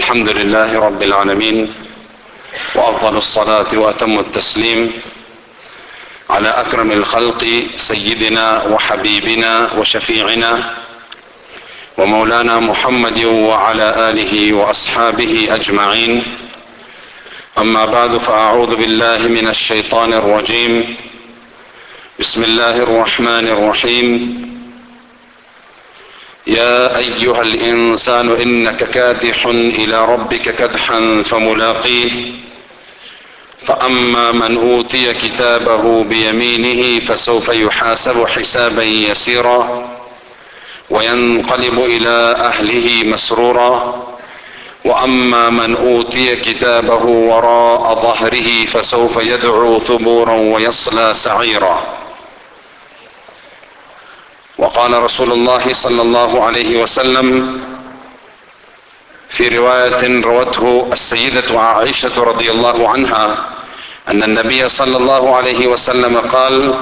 الحمد لله رب العالمين وأفضل الصلاة وأتم التسليم على أكرم الخلق سيدنا وحبيبنا وشفيعنا ومولانا محمد وعلى آله وأصحابه أجمعين. أما بعد فأعوذ بالله من الشيطان الرجيم. بسم الله الرحمن الرحيم. يا أيها الإنسان إنك كادح إلى ربك كدحا فملاقيه. فأما من أوتي كتابه بيمينه فسوف يحاسب حسابا يسيرا وينقلب إلى أهله مسرورا. وأما من أوتي كتابه وراء ظهره فسوف يدعو ثبورا ويصلى سعيرا. وقال رسول الله صلى الله عليه وسلم في رواية روته السيدة عائشة رضي الله عنها أن النبي صلى الله عليه وسلم قال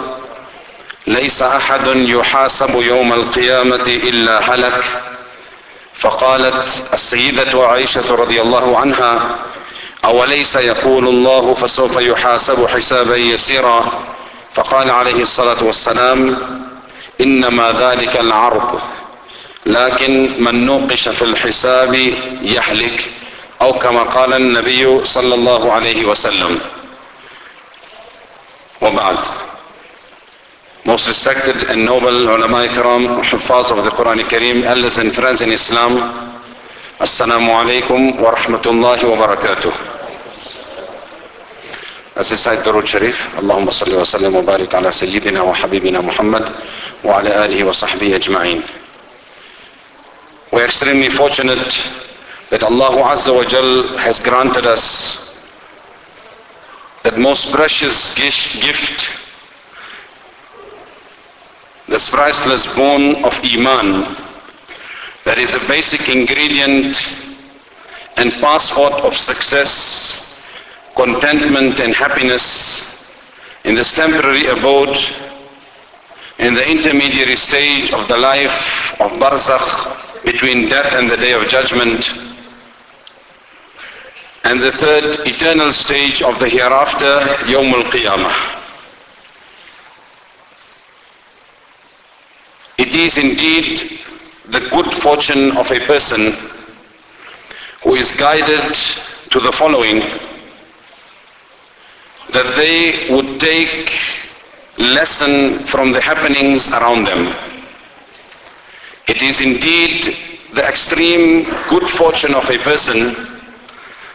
ليس أحد يحاسب يوم القيامة إلا هلك. فقالت السيدة عائشة رضي الله عنها أوليس يقول الله فسوف يحاسب حسابا يسيرا؟ فقال عليه الصلاة والسلام انما ذلك العرض لكن من نوقش في الحساب يهلك أو كما قال النبي صلى الله عليه وسلم وبعد Most respected and noble ulama ikram, حفاظ of the Quran Kareem, elders and friends in Islam, Assalamu alaikum wa rahmatullahi wa barakatuh. Is Sayyid Darud Sharif, Allahumma salli wa sallim wa barik ala Sayyidina wa Habibina Muhammad wa ala alihi wa sahbihi ajma'in. We are extremely fortunate that Allah Azza wa Jal has granted us that most precious gift this priceless bone of Iman that is a basic ingredient and passport of success, contentment and happiness in this temporary abode, in the intermediary stage of the life of Barzakh between death and the day of judgment, and the third eternal stage of the hereafter, Yawm al-Qiyamah. It is indeed the good fortune of a person who is guided to the following that they would take lesson from the happenings around them. It is indeed the extreme good fortune of a person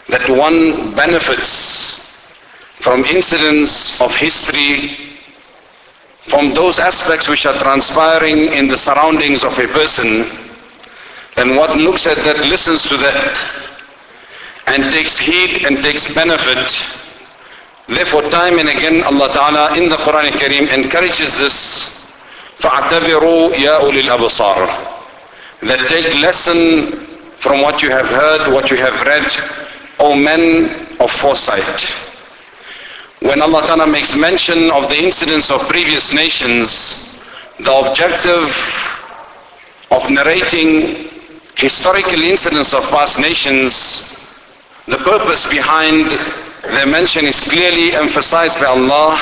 that one benefits from incidents of history from those aspects which are transpiring in the surroundings of a person, then one looks at that, listens to that, and takes heed and takes benefit. Therefore, time and again, Allah Ta'ala in the Quran Kareem encourages this. فَاعْتَبِرُوا يَا أُولِي الْأَبْصَارِ That take lesson from what you have heard, what you have read, O men of foresight when Allah Ta'ala makes mention of the incidents of previous nations, the objective of narrating historical incidents of past nations, the purpose behind their mention is clearly emphasized by Allah.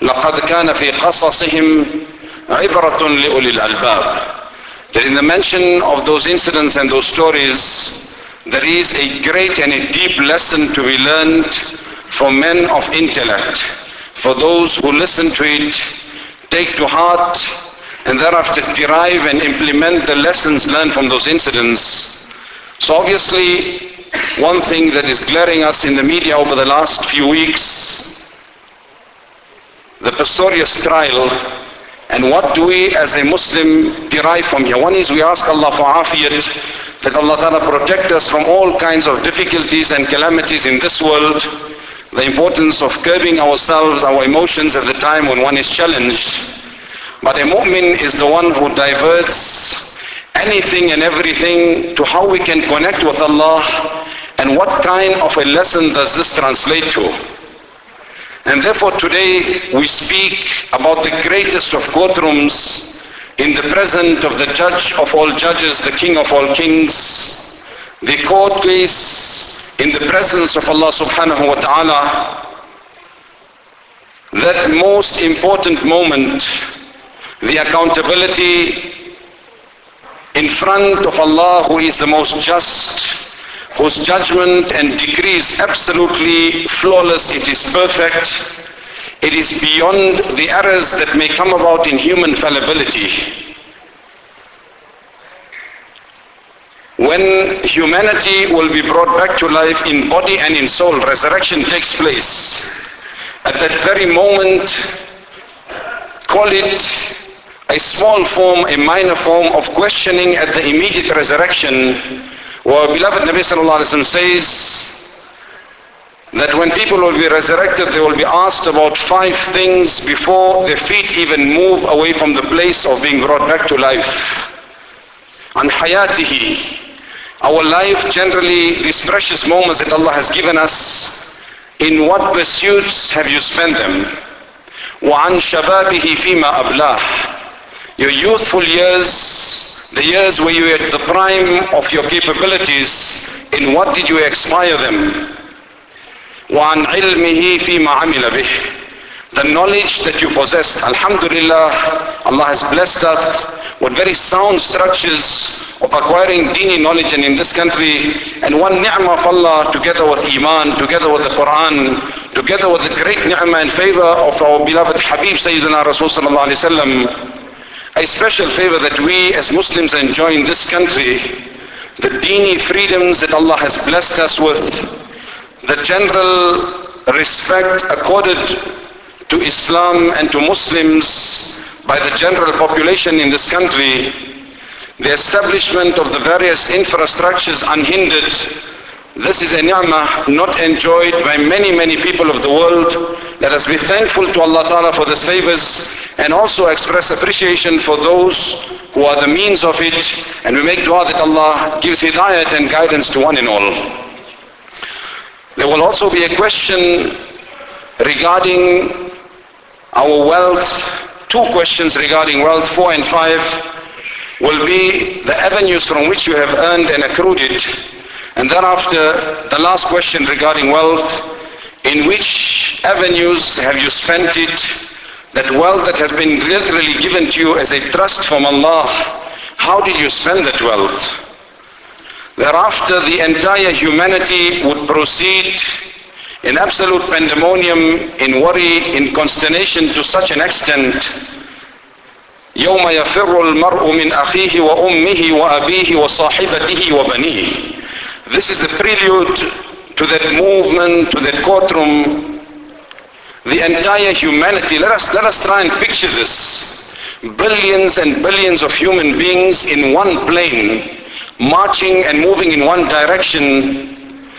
لَقَدْ كَانَ فِي قَصَصِهِمْ عِبْرَةٌ لِأُولِي الْأَلْبَابِ That in the mention of those incidents and those stories, there is a great and a deep lesson to be learned for men of intellect, for those who listen to it, take to heart, and thereafter derive and implement the lessons learned from those incidents. So obviously, one thing that is glaring us in the media over the last few weeks, the Pistorius trial, and what do we as a Muslim derive from here? One is we ask Allah for afiyat, that Allah Ta'ala protect us from all kinds of difficulties and calamities in this world, the importance of curbing ourselves, our emotions at the time when one is challenged. But a mu'min is the one who diverts anything and everything to how we can connect with Allah and what kind of a lesson does this translate to. And therefore today we speak about the greatest of courtrooms in the presence of the judge of all judges, the king of all kings, the court case in the presence of Allah subhanahu wa ta'ala, that most important moment, the accountability in front of Allah who is the most just, whose judgment and decree is absolutely flawless, it is perfect, it is beyond the errors that may come about in human fallibility. When humanity will be brought back to life in body and in soul, resurrection takes place. At that very moment, call it a small form, a minor form of questioning at the immediate resurrection our beloved Nabi sallallahu alaihi wasallam says that when people will be resurrected, they will be asked about five things before their feet even move away from the place of being brought back to life. On hayatihi, our life generally, these precious moments that Allah has given us, in what pursuits have you spent them? وعن شبابه فيما أبلاه Your youthful years, the years where you were at the prime of your capabilities, in what did you expire them? وَعَنْ عِلْمِهِ فِي مَا عَمِلَ بِهِ The knowledge that you possess, Alhamdulillah, Allah has blessed us with very sound structures of acquiring dini knowledge and in this country and one ni'mah of Allah together with iman, together with the Quran, together with the great ni'mah and favor of our beloved Habib Sayyidina Rasul sallallahu alayhi wa sallam a special favor that we as Muslims enjoy in this country, the dini freedoms that Allah has blessed us with, the general respect accorded to Islam and to Muslims by the general population in this country, the establishment of the various infrastructures unhindered, this is a ni'mah not enjoyed by many, many people of the world. Let us be thankful to Allah Ta'ala for these favors and also express appreciation for those who are the means of it. And we make dua that Allah gives hidayat and guidance to one and all. There will also be a question regarding our wealth. Two questions regarding wealth, four and five, will be the avenues from which you have earned and accrued it and thereafter, the last question regarding wealth, in which avenues have you spent it? That wealth that has been literally given to you as a trust from Allah, how did you spend that wealth? Thereafter, the entire humanity would proceed in absolute pandemonium, in worry, in consternation to such an extent يوم يفر المرء من أخيه وأمه وأبيه وصاحبته وبنيه this is a prelude to that movement, to that courtroom. The entire humanity, let us, let us try and picture this. Billions and billions of human beings in one plane, marching and moving in one direction.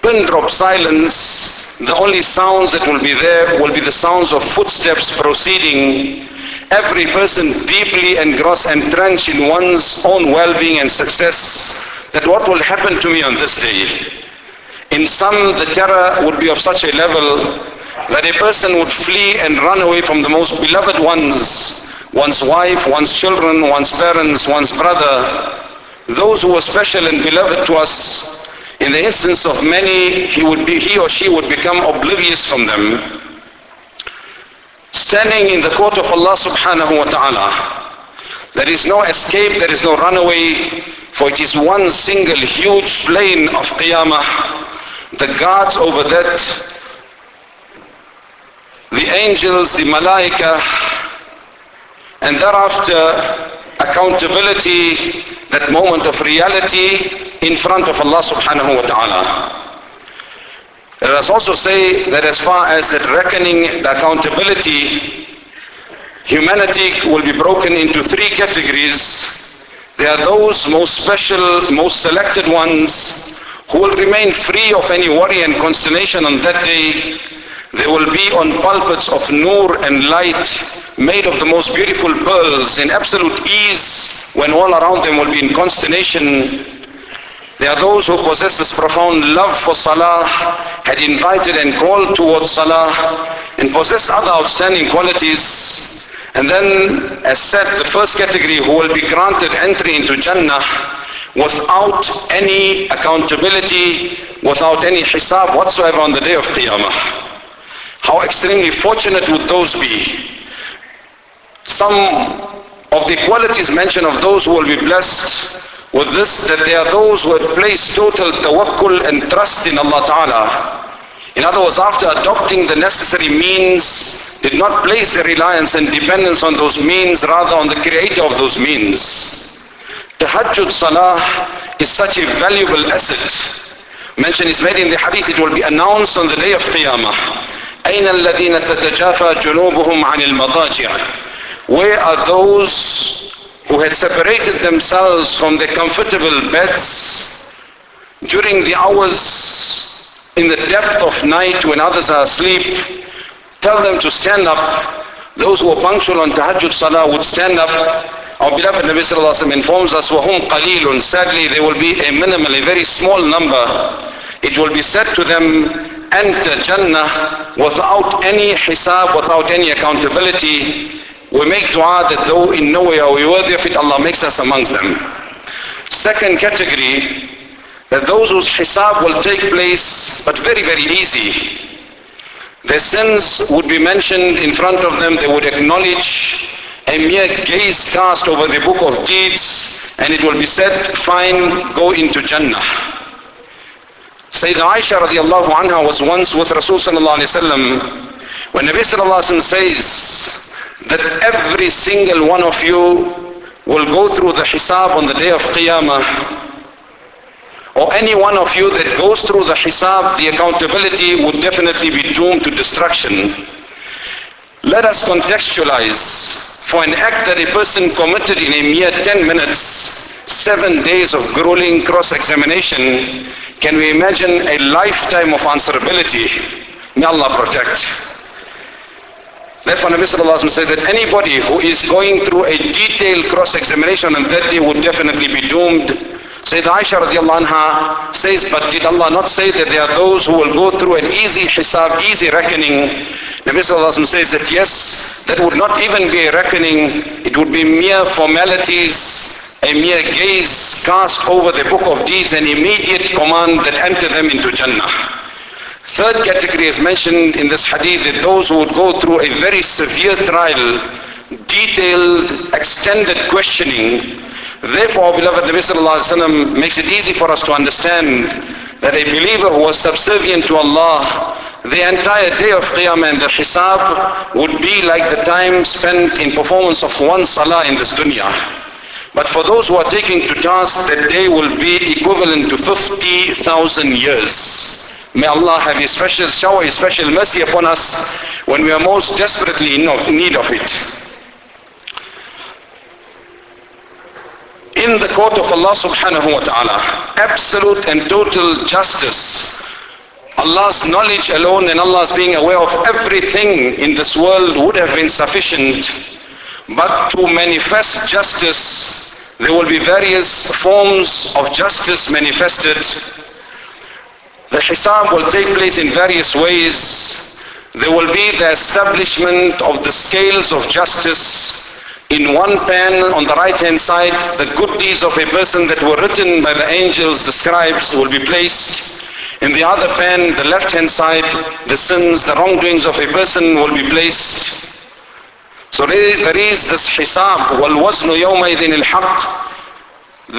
Pin drop silence. The only sounds that will be there will be the sounds of footsteps proceeding every person deeply engrossed and entrenched in one's own well-being and success that what will happen to me on this day. In some, the terror would be of such a level that a person would flee and run away from the most beloved ones, one's wife, one's children, one's parents, one's brother, those who were special and beloved to us. In the instance of many, he would be, he or she would become oblivious from them. Standing in the court of Allah subhanahu wa ta'ala, there is no escape, there is no runaway, for it is one single huge plain of Qiyamah. The guards over that, the angels, the malaika, and thereafter accountability, that moment of reality in front of Allah subhanahu wa ta'ala. Let us also say that as far as that reckoning, the accountability, humanity will be broken into three categories they are those most special, most selected ones who will remain free of any worry and consternation on that day. They will be on pulpits of nur and light made of the most beautiful pearls in absolute ease when all around them will be in consternation. They are those who possess this profound love for Salah, had invited and called towards Salah, and possess other outstanding qualities and then, as said, the first category who will be granted entry into Jannah without any accountability, without any hisab whatsoever on the day of Qiyamah. How extremely fortunate would those be? Some of the qualities mentioned of those who will be blessed with this, that they are those who have placed total tawakkul and trust in Allah Ta'ala. In other words, after adopting the necessary means, did not place their reliance and dependence on those means, rather on the creator of those means. Tahajjud Salah is such a valuable asset. Mention is made in the hadith, it will be announced on the day of Qiyamah. أين الذين تتجافى جنوبهم عن المضاجع Where are those who had separated themselves from their comfortable beds during the hours in the depth of night when others are asleep? Tell them to stand up. Those who are punctual on tahajjud salah would stand up. Our beloved Nabi Sallallahu Alaihi Wasallam informs us, وَهُمْ قَلِيلٌ Sadly, there will be a minimal, a very small number. It will be said to them, enter Jannah without any hisab, without any accountability. We make dua that though in no way are we worthy of it, Allah makes us amongst them. Second category, that those whose hisab will take place, but very, very easy. Their sins would be mentioned in front of them, they would acknowledge a mere gaze cast over the book of deeds, and it will be said, fine, go into Jannah. Sayyidina Aisha radiallahu anha was once with Rasul sallallahu alayhi when Nabi sallallahu alayhi says that every single one of you will go through the hisab on the day of Qiyamah or any one of you that goes through the hisab, the accountability would definitely be doomed to destruction. Let us contextualize. For an act that a person committed in a mere 10 minutes, seven days of grueling cross-examination, can we imagine a lifetime of answerability? May Allah protect. Therefore Nabi Sallallahu Alaihi Wasallam says that anybody who is going through a detailed cross-examination on that day would definitely be doomed. Sayyidina Aisha radiallahu anha says, but did Allah not say that there are those who will go through an easy hisab, easy reckoning? Nabi Sallallahu says that yes, that would not even be a reckoning, it would be mere formalities, a mere gaze cast over the book of deeds and immediate command that enter them into Jannah. Third category is mentioned in this hadith that those who would go through a very severe trial, detailed, extended questioning. Therefore, beloved Nabi Sallallahu Alaihi Wasallam makes it easy for us to understand that a believer who was subservient to Allah, the entire day of Qiyamah and the Hisab would be like the time spent in performance of one Salah in this dunya. But for those who are taking to task, that day will be equivalent to 50,000 years. May Allah have His special shower, His special mercy upon us when we are most desperately in need of it. In the court of Allah subhanahu wa ta'ala, absolute and total justice, Allah's knowledge alone and Allah's being aware of everything in this world would have been sufficient. But to manifest justice, there will be various forms of justice manifested. The hisab will take place in various ways. There will be the establishment of the scales of justice in one pen on the right hand side the good deeds of a person that were written by the angels the scribes will be placed. In the other pen the left hand side the sins the wrongdoings of a person will be placed. So there is this hisab wal waznu yawmaydin al haqq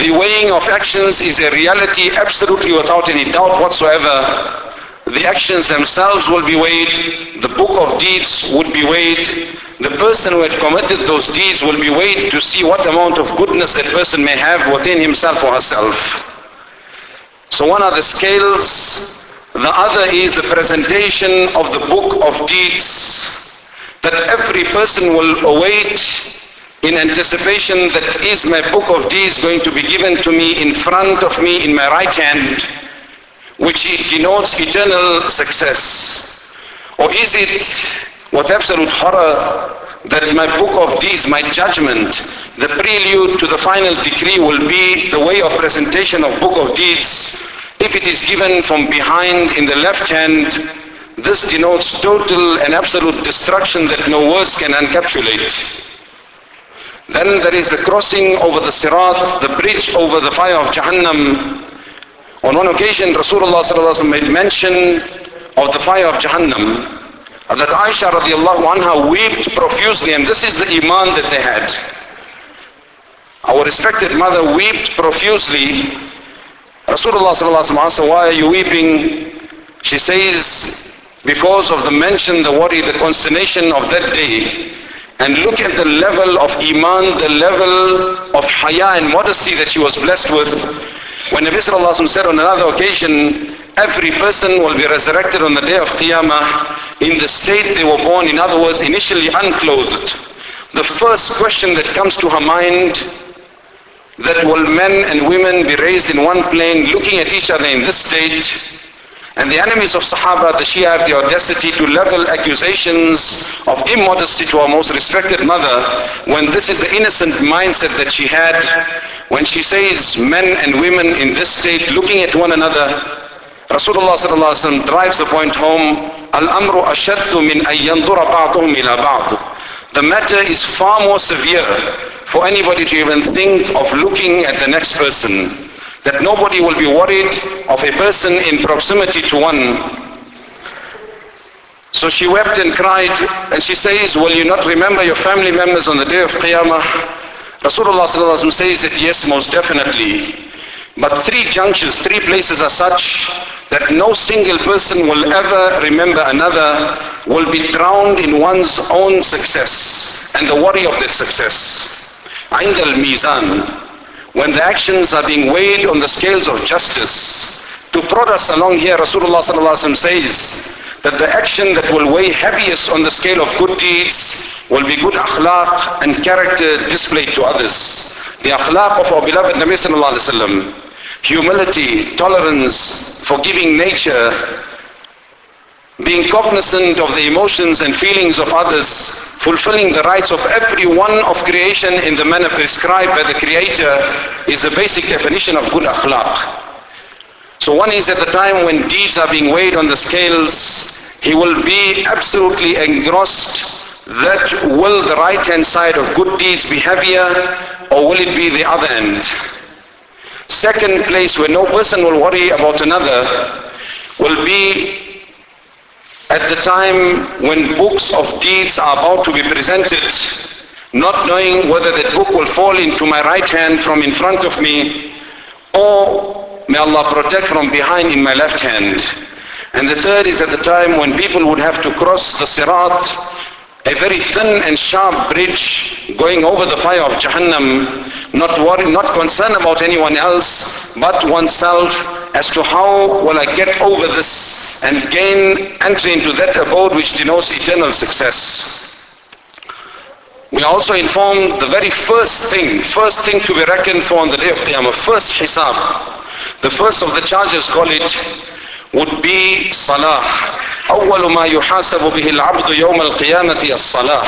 the weighing of actions is a reality absolutely without any doubt whatsoever. The actions themselves will be weighed. The book of deeds would be weighed. The person who had committed those deeds will be weighed to see what amount of goodness that person may have within himself or herself. So one are the scales. The other is the presentation of the book of deeds that every person will await in anticipation that is my book of deeds going to be given to me in front of me in my right hand, which denotes eternal success? Or is it with absolute horror that my book of deeds, my judgment, the prelude to the final decree will be the way of presentation of book of deeds. If it is given from behind in the left hand, this denotes total and absolute destruction that no words can encapsulate. Then there is the crossing over the Sirat, the bridge over the fire of Jahannam. On one occasion, Rasulullah made mention of the fire of Jahannam. That Aisha radiallahu anha wept profusely and this is the iman that they had. Our respected mother wept profusely. Rasulullah asked, why are you weeping? She says, because of the mention, the worry, the consternation of that day. And look at the level of iman, the level of haya and modesty that she was blessed with. When Nabi Sallallahu said on another occasion, every person will be resurrected on the day of Qiyamah in the state they were born, in other words, initially unclothed. The first question that comes to her mind, that will men and women be raised in one plane looking at each other in this state, and the enemies of Sahaba, the Shia have the audacity to level accusations of immodesty to our most respected mother when this is the innocent mindset that she had when she says men and women in this state looking at one another. Rasulullah sallallahu drives the point home, Al-amru ashaddu min an yandura ba'duhum ila ba'd. The matter is far more severe for anybody to even think of looking at the next person that nobody will be worried of a person in proximity to one. So she wept and cried and she says, will you not remember your family members on the day of Qiyamah? Rasulullah says that yes, most definitely. But three junctures, three places are such that no single person will ever remember another, will be drowned in one's own success and the worry of that success. عند الميزان when the actions are being weighed on the scales of justice. To prod us along here, Rasulullah says that the action that will weigh heaviest on the scale of good deeds will be good akhlaq and character displayed to others. The akhlaq of our beloved Nabi sallallahu alaihi wasallam, humility, tolerance, forgiving nature, being cognizant of the emotions and feelings of others, fulfilling the rights of every one of creation in the manner prescribed by the Creator is the basic definition of good akhlaq. So one is at the time when deeds are being weighed on the scales, he will be absolutely engrossed that will the right hand side of good deeds be heavier or will it be the other end? Second place where no person will worry about another will be at the time when books of deeds are about to be presented, not knowing whether that book will fall into my right hand from in front of me or may Allah protect from behind in my left hand. And the third is at the time when people would have to cross the Sirat, a very thin and sharp bridge going over the fire of Jahannam, not worried, not concerned about anyone else but oneself as to how will I get over this and gain entry into that abode which denotes eternal success. We also informed the very first thing, first thing to be reckoned for on the day of Qiyamah, first hisab, the first of the charges call it, would be salah. أول ما يحاسب به العبد يوم القيامة الصلاة.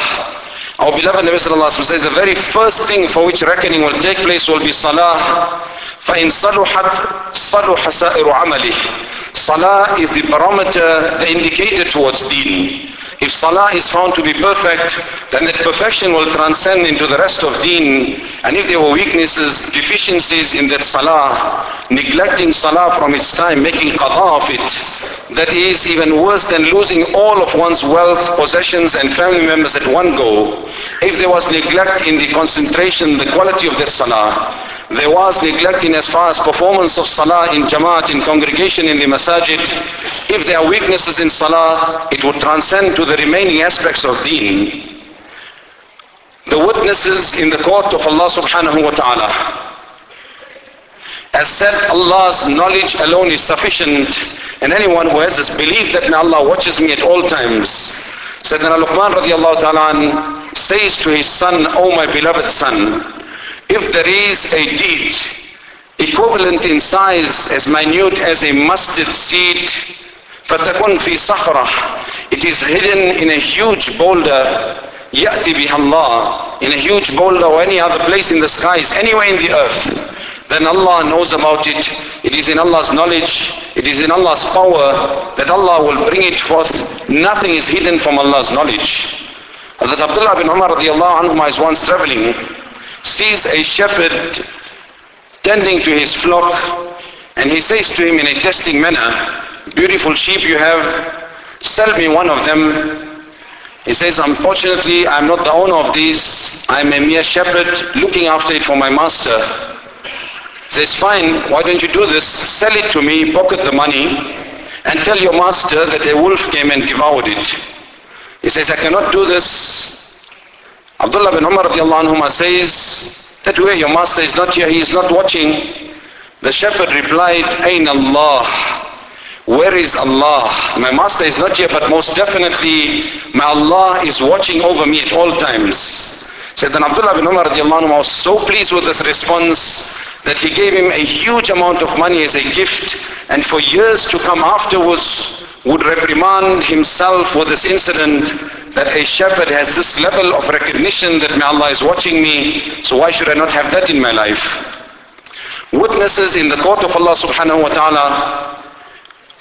Our beloved Nabi sallallahu alaihi wasallam says the very first thing for which reckoning will take place will be salah. فإن صلحت صلح سائر عمله Salah is the barometer, the indicator towards deen. If salah is found to be perfect, then that perfection will transcend into the rest of deen. And if there were weaknesses, deficiencies in that salah, neglecting salah from its time, making qada of it, that is even worse than losing all of one's wealth, possessions and family members at one go. If there was neglect in the concentration, the quality of that salah, there was neglecting as far as performance of salah in jamaat, in congregation, in the masajid. If there are weaknesses in salah, it would transcend to the remaining aspects of deen. The witnesses in the court of Allah subhanahu wa ta'ala. As said, Allah's knowledge alone is sufficient and anyone who has this belief that Allah watches me at all times. Sayyidina Luqman radiallahu ta'ala says to his son, O my beloved son, if there is a deed equivalent in size as minute as a mustard seed, فَتَكُنْ فِي صَخْرَةٍ It is hidden in a huge boulder, يَأْتِ بِهَا اللَّهِ In a huge boulder or any other place in the skies, anywhere in the earth. Then Allah knows about it. It is in Allah's knowledge. It is in Allah's power that Allah will bring it forth. Nothing is hidden from Allah's knowledge. Hazrat Abdullah bin Umar radiallahu anhu is once traveling sees a shepherd tending to his flock and he says to him in a testing manner, beautiful sheep you have, sell me one of them. He says, unfortunately, I'm not the owner of these. I'm a mere shepherd looking after it for my master. He says, fine, why don't you do this? Sell it to me, pocket the money, and tell your master that a wolf came and devoured it. He says, I cannot do this. Abdullah bin Umar anhuma says, that way your master is not here, he is not watching. The shepherd replied, Ain Allah. Where is Allah? My master is not here, but most definitely my Allah is watching over me at all times. Said then Abdullah bin Umar was so pleased with this response that he gave him a huge amount of money as a gift and for years to come afterwards would reprimand himself with this incident that a shepherd has this level of recognition that my Allah is watching me, so why should I not have that in my life? witnesses in the court of Allah subhanahu wa ta'ala.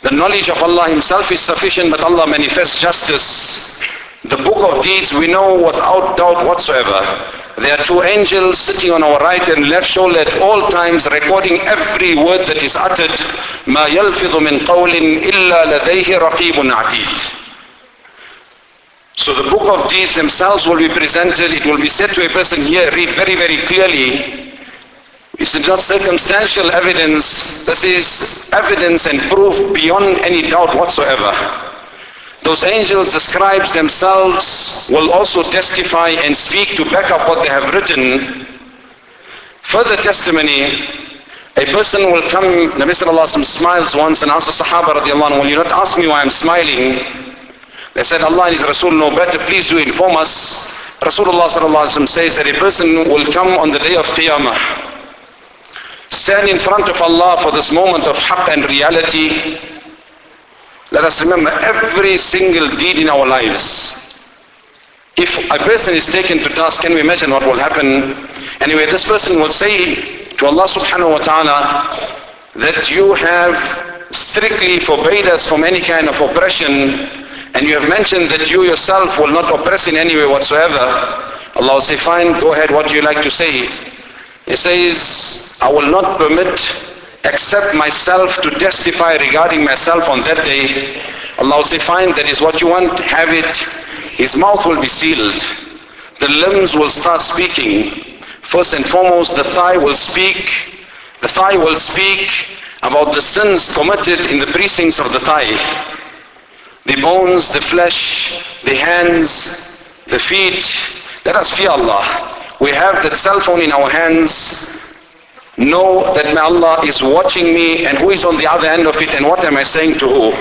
The knowledge of Allah himself is sufficient, but Allah manifests justice. The book of deeds we know without doubt whatsoever. There are two angels sitting on our right and left shoulder at all times recording every word that is uttered. ما يلفظ من قول إلا لديه رقيب عتيد. so the book of deeds themselves will be presented. It will be said to a person here, read very, very clearly is not circumstantial evidence. This is evidence and proof beyond any doubt whatsoever. Those angels, the scribes themselves, will also testify and speak to back up what they have written. Further testimony, a person will come, Nabi Sallallahu Alaihi Wasallam smiles once and asks the Sahaba radiallahu anhu, will you not ask me why I'm smiling? They said, Allah and His Rasul know better, please do inform us. Rasulullah says that a person will come on the day of Qiyamah stand in front of Allah for this moment of haqq and reality, let us remember every single deed in our lives. If a person is taken to task, can we imagine what will happen? Anyway, this person will say to Allah subhanahu wa ta'ala that you have strictly forbade us from any kind of oppression and you have mentioned that you yourself will not oppress in any way whatsoever. Allah will say, fine, go ahead, what do you like to say? He says, I will not permit except myself to testify regarding myself on that day. Allah will say, fine, that is what you want, have it. His mouth will be sealed. The limbs will start speaking. First and foremost, the thigh will speak. The thigh will speak about the sins committed in the precincts of the thigh. The bones, the flesh, the hands, the feet. Let us fear Allah we have that cell phone in our hands, know that Allah is watching me and who is on the other end of it and what am I saying to who.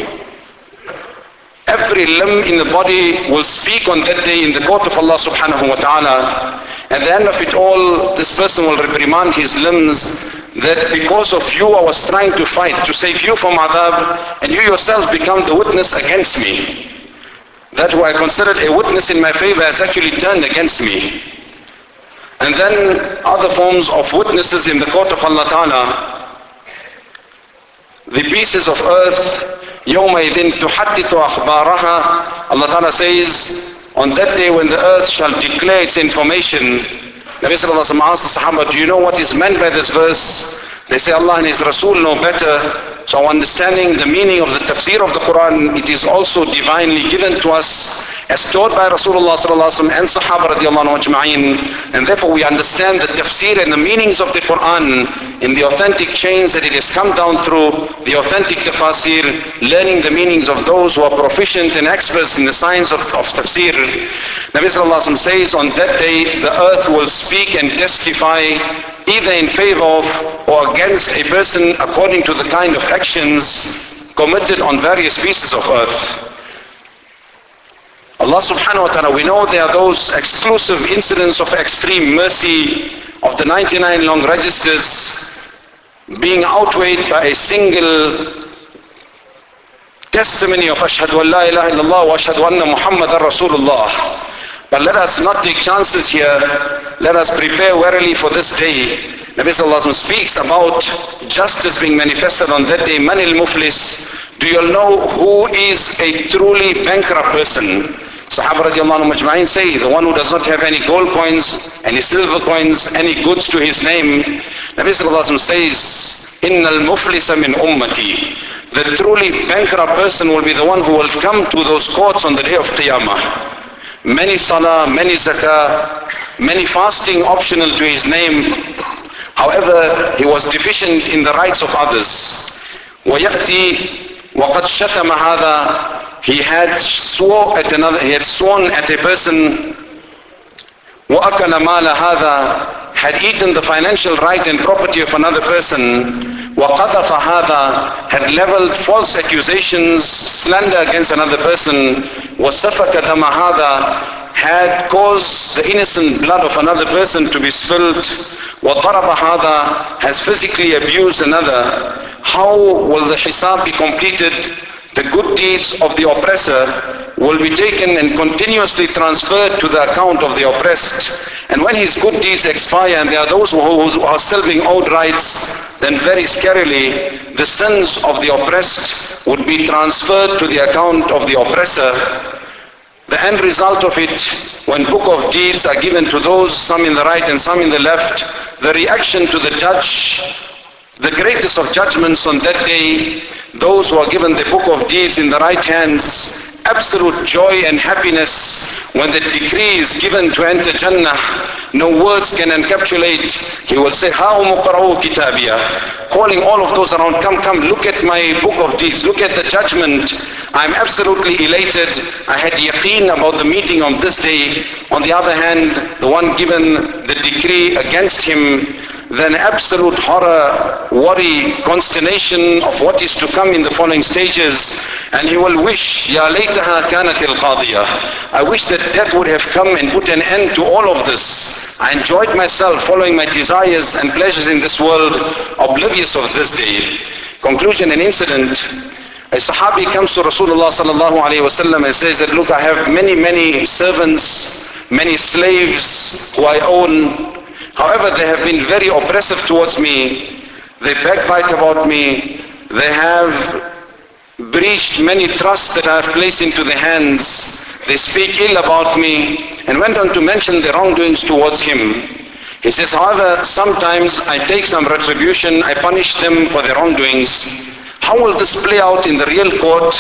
Every limb in the body will speak on that day in the court of Allah subhanahu wa ta'ala. At the end of it all, this person will reprimand his limbs that because of you I was trying to fight to save you from adhab and you yourself become the witness against me. That who I considered a witness in my favor has actually turned against me. And then other forms of witnesses in the court of Allah Ta'ala. The pieces of earth, يَوْمَئِذٍ تُحَدِّثُ أَخْبَارَهَا Allah Ta'ala says, on that day when the earth shall declare its information, Nabi Sallallahu Alaihi Wasallam asked the Sahaba, do you know what is meant by this verse? They say Allah and His Rasul know better. So understanding the meaning of the tafsir of the Quran, it is also divinely given to us as taught by Rasulullah sallallahu and Sahaba radiallahu ajma'in. And therefore we understand the tafsir and the meanings of the Quran in the authentic chains that it has come down through, the authentic tafsir, learning the meanings of those who are proficient and experts in the science of, of tafsir. Nabi sallallahu says on that day the earth will speak and testify either in favor of or against a person according to the kind of actions committed on various pieces of earth. Allah subhanahu wa ta'ala, we know there are those exclusive incidents of extreme mercy of the 99 long registers being outweighed by a single testimony of Ashhadu an la ilaha illallah wa ashhadu anna Muhammadan Rasulullah. But let us not take chances here. Let us prepare warily for this day. Nabi Sallallahu Alaihi speaks about justice being manifested on that day. Manil Muflis. Do you all know who is a truly bankrupt person? Sahaba radiallahu majma'in say, the one who does not have any gold coins, any silver coins, any goods to his name. Nabi Sallallahu Alaihi says, Inna al-muflisa min ummati. The truly bankrupt person will be the one who will come to those courts on the day of Qiyamah Many salah, many zakah, many fasting optional to his name. However, he was deficient in the rights of others. وَيَأْتِي وَقَدْ شَتَمَ هَذَا He had swore at another, he had sworn at a person وَأَكَلَ مَالَ هَذَا Had eaten the financial right and property of another person وَقَذَفَ هَذَا Had leveled false accusations, slander against another person وَسَفَكَ دَمَ هَذَا Had caused the innocent blood of another person to be spilled وَضَرَبَ هَذَا Has physically abused another how will the hisab be completed? The good deeds of the oppressor will be taken and continuously transferred to the account of the oppressed. And when his good deeds expire and there are those who, who are being owed rights, then very scarily the sins of the oppressed would be transferred to the account of the oppressor. The end result of it, when book of deeds are given to those, some in the right and some in the left, the reaction to the judge the greatest of judgments on that day, those who are given the book of deeds in the right hands, absolute joy and happiness when the decree is given to enter Jannah. No words can encapsulate. He will say, How muqra'u kitabiyah. Calling all of those around, come, come, look at my book of deeds, look at the judgment. I'm absolutely elated. I had yaqeen about the meeting on this day. On the other hand, the one given the decree against him, then absolute horror, worry, consternation of what is to come in the following stages. And he will wish, Ya laytaha kanat al I wish that death would have come and put an end to all of this. I enjoyed myself following my desires and pleasures in this world, oblivious of this day. Conclusion and incident. A Sahabi comes to Rasulullah sallallahu alayhi wasallam and says that, look, I have many, many servants, many slaves who I own, However, they have been very oppressive towards me. They backbite about me. They have breached many trusts that I have placed into their hands. They speak ill about me and went on to mention the wrongdoings towards him. He says, however, sometimes I take some retribution, I punish them for their wrongdoings. How will this play out in the real court,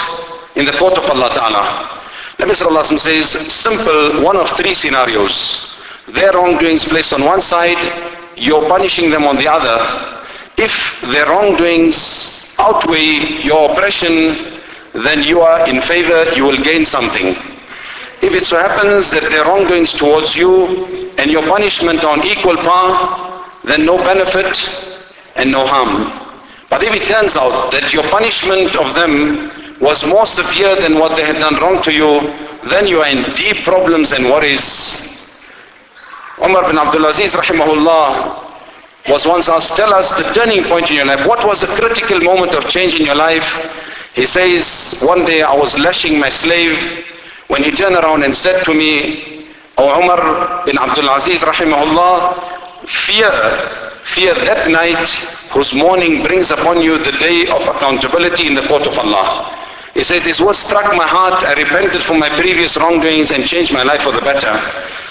in the court of Allah Ta'ala? Nabi Sallallahu says, simple, one of three scenarios their wrongdoings placed on one side, you're punishing them on the other. If their wrongdoings outweigh your oppression, then you are in favor, you will gain something. If it so happens that their wrongdoings towards you and your punishment on equal par, then no benefit and no harm. But if it turns out that your punishment of them was more severe than what they had done wrong to you, then you are in deep problems and worries Umar bin Abdul Aziz rahimahullah was once asked, tell us the turning point in your life. What was a critical moment of change in your life? He says, one day I was lashing my slave when he turned around and said to me, O Umar bin Abdul Aziz rahimahullah, fear, fear that night whose morning brings upon you the day of accountability in the court of Allah. He says, his words struck my heart. I repented for my previous wrongdoings and changed my life for the better.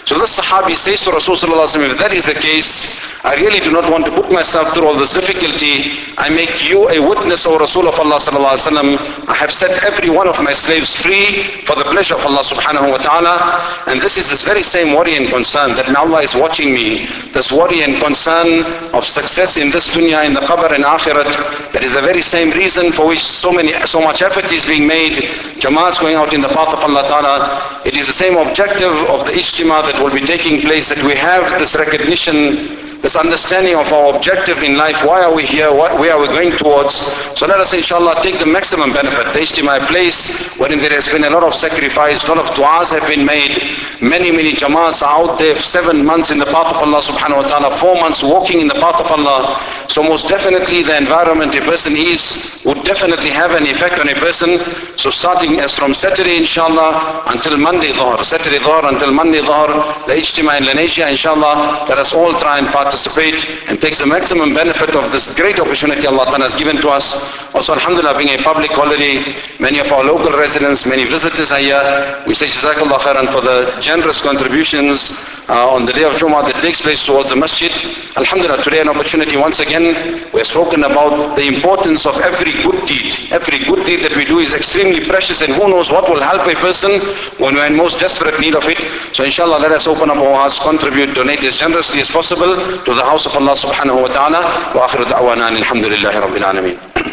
So this Sahabi says to Rasulullah if that is the case, I really do not want to put myself through all this difficulty. I make you a witness, O Rasul of Allah I have set every one of my slaves free for the pleasure of Allah subhanahu wa ta'ala. And this is this very same worry and concern that now Allah is watching me. This worry and concern of success in this dunya, in the qabr and akhirat. That is the very same reason for which so many, so much effort is being made. Jamaats going out in the path of Allah ta'ala. It is the same objective of the ijtima that will be taking place, that we have this recognition this understanding of our objective in life, why are we here, what, where are we going towards. So let us inshallah take the maximum benefit. The Ijtima place wherein there has been a lot of sacrifice, a lot of du'as have been made, many, many jamaats are out there, seven months in the path of Allah subhanahu wa ta'ala, four months walking in the path of Allah. So most definitely the environment a person is would definitely have an effect on a person. So starting as from Saturday inshallah until Monday dhuhr, Saturday dhuhr until Monday dhuhr, the Ijtima in Lenasia inshallah, let us all try and participate and take the maximum benefit of this great opportunity Allah has given to us. Also, alhamdulillah, being a public holiday, many of our local residents, many visitors are here. We say Jazakallah khairan for the generous contributions uh, on the day of Jummah that takes place towards the masjid. Alhamdulillah, today an opportunity once again. We have spoken about the importance of every good deed. Every good deed that we do is extremely precious and who knows what will help a person when we're in most desperate need of it. So inshallah, let us open up our hearts, contribute, donate as generously as possible to the house of Allah subhanahu wa ta'ala. Wa akhiru da'wana alhamdulillahi rabbil alameen.